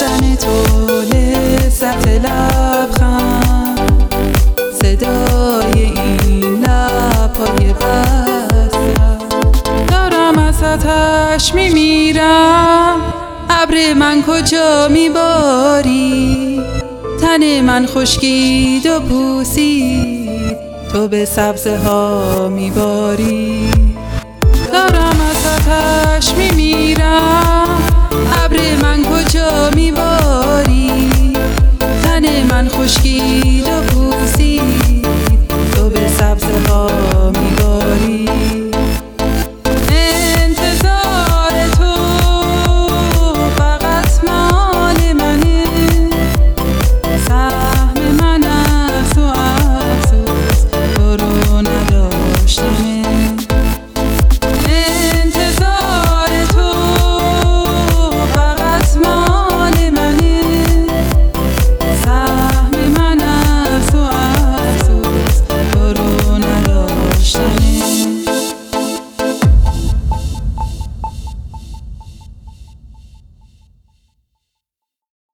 داشتن تو لذت لبخند. صدای این لبهای های دارم از آتش میمیرم. ابر من کجا میباری؟ تن من خشکید و پوسید. تو به سبزه ها میباری. دارم از آتش میمیرم.